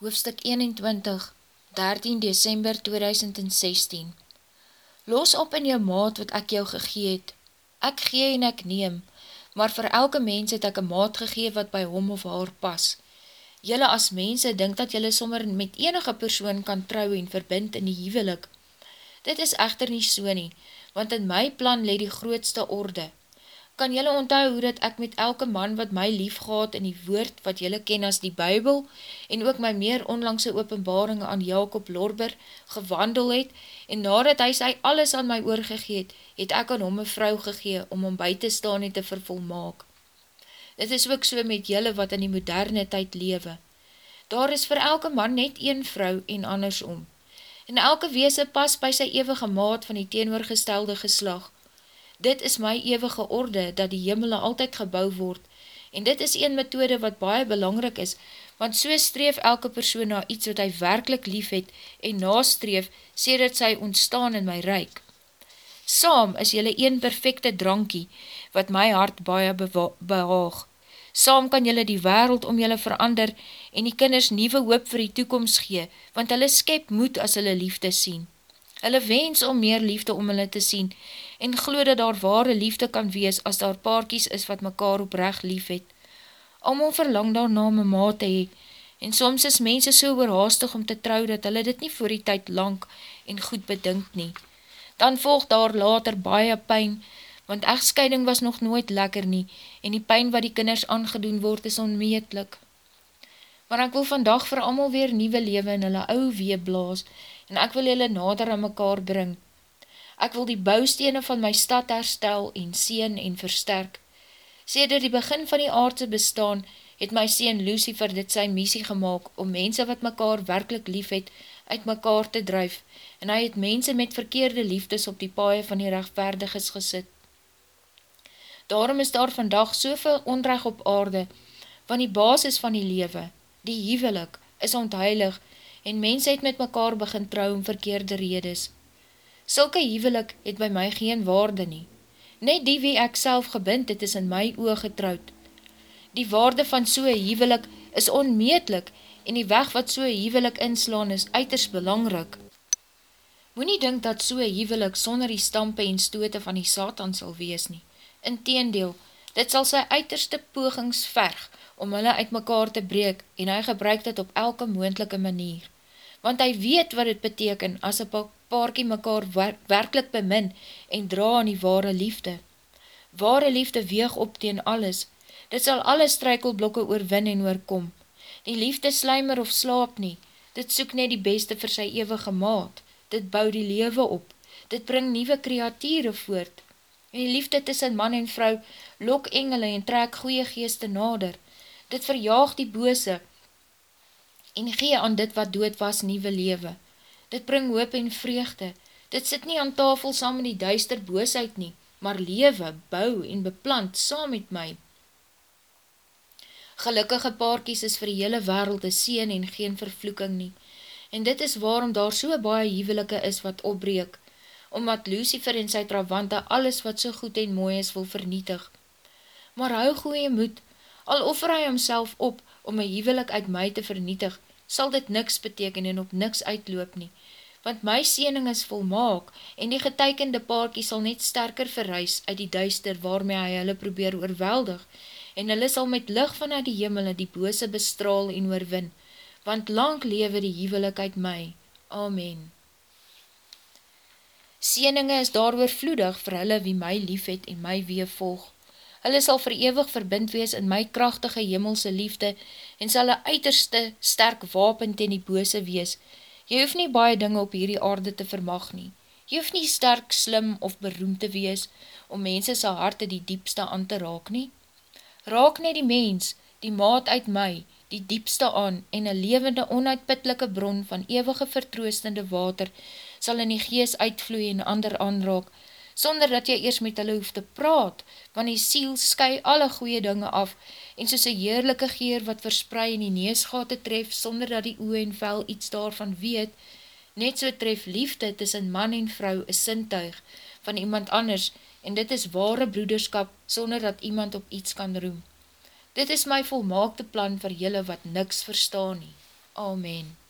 Hoofstuk 21 13 December 2016 Los op in jou maat wat ek jou gegeet. Ek gee en ek neem, maar vir elke mens het ek een maat gegee wat by hom of haar pas. Julle as mense denk dat julle sommer met enige persoon kan trou en verbind in die hevelik. Dit is echter nie so nie, want in my plan leed die grootste orde kan jylle onthou hoe dat ek met elke man wat my lief gehad in die woord wat jylle ken as die Bybel en ook my meer onlangse openbaring aan Jacob Lorber gewandel het en nadat hy sy alles aan my oorgegeet, het ek aan hom een vrou gegee om om by te staan en te vervolmaak. Dit is ook so met jylle wat in die moderne tyd lewe. Daar is vir elke man net een vrou en andersom. En elke weese pas by sy eeuwige maat van die teenoorgestelde geslag, Dit is my ewige orde, dat die jimmele altyd gebouw word, en dit is een methode wat baie belangrik is, want so streef elke persoon na iets wat hy werkelijk lief het, en nastreef, sê dat sy ontstaan in my reik. Saam is jylle een perfecte drankie, wat my hart baie behaag. Saam kan jylle die wereld om jylle verander, en die kinders nieuwe hoop vir die toekomst gee, want hulle skep moed as hulle liefde sien. Hulle wens om meer liefde om hulle te sien en glo dat daar ware liefde kan wees as daar paarkies is wat mekaar oprecht lief het. Almal verlang daarna my ma te hee en soms is mense so oorhaastig om te trou dat hulle dit nie voor die tyd lang en goed bedink nie. Dan volg daar later baie pijn, want echtscheiding was nog nooit lekker nie en die pijn wat die kinders aangedoen word is onmeetlik. Maar ek wil vandag vir almal weer nieuwe lewe in hulle ou wee blaas en ek wil julle nader aan mekaar bring. Ek wil die bouwstene van my stad herstel en seen en versterk. Seder die begin van die aardse bestaan, het my seen Lucifer dit sy missie gemaakt om mense wat mekaar werkelijk lief het, uit mekaar te drijf, en hy het mense met verkeerde liefdes op die paie van die rechtvaardiges gesit. Daarom is daar vandag soveel onrecht op aarde, van die basis van die lewe, die hevelik, is ontheilig, en mens het met mekaar begin trouw om verkeerde redes. Sulke hevelik het by my geen waarde nie. Net die wie ek self gebind het is in my oog getrouwd. Die waarde van soe hevelik is onmeetlik en die weg wat soe hevelik inslaan is uiters belangrik. Moe nie dink dat soe hevelik sonder die stampe en stote van die satan sal wees nie. Inteendeel, dit sal sy uiterste pogings verg om hulle uit mekaar te breek en hy gebruik dit op elke moendelike manier. Want hy weet wat het beteken as een paarkie mekaar werkelijk bemin en dra aan die ware liefde. Ware liefde weeg op teen alles, dit sal alle strykelblokke oorwin en oorkom. Die liefde slijmer of slaap nie, dit soek net die beste vir sy eeuwige maat, dit bou die lewe op, dit bring nieuwe kreatiere voort. En die liefde tussen man en vrou lok engele en trek goeie geeste nader, dit verjaag die bose en gee aan dit wat dood was nieuwe lewe. Dit bring hoop en vreugde, dit sit nie aan tafel saam met die duister boosheid nie, maar lewe, bou en beplant saam met my. Gelukkige paarkies is vir die hele wereld een seen en geen vervloeking nie, en dit is waarom daar so baie hevelike is wat opbreek, omdat Lucifer en sy trawante alles wat so goed en mooi is wil vernietig. Maar hou goeie moed, Al offer hy homself op om my hevelik uit my te vernietig, sal dit niks beteken en op niks uitloop nie. Want my siening is volmaak en die getekende paarkie sal net sterker verreis uit die duister waarmee hy hulle probeer oorweldig en hulle sal met lig vanuit die hemel die bose bestraal en oorwin, want lang lewe die hevelik uit my. Amen. Sieninge is daar oorvloedig vir hulle wie my lief het en my wee volg. Hulle sal verewig verbind wees in my krachtige hemelse liefde en sal een uiterste sterk wapen ten die bose wees. Jy hoef nie baie dinge op hierdie aarde te vermag nie. Jy hoef nie sterk, slim of beroemd te wees om mense sy harte die diepste aan te raak nie. Raak net die mens, die maat uit my, die diepste aan en een levende onuitputtelike bron van eeuwige vertroostende water sal in die gees uitvloei en ander aanraak, sonder dat jy eers met hulle hoef te praat, want die siel sky alle goeie dinge af, en soos een heerlijke geer wat versprei in die neesgate tref, sonder dat die oe en vel iets daarvan weet, net so tref liefde tussen man en vrou een sintuig van iemand anders, en dit is ware broederskap, sonder dat iemand op iets kan roem. Dit is my volmaakte plan vir julle wat niks verstaan nie. Amen.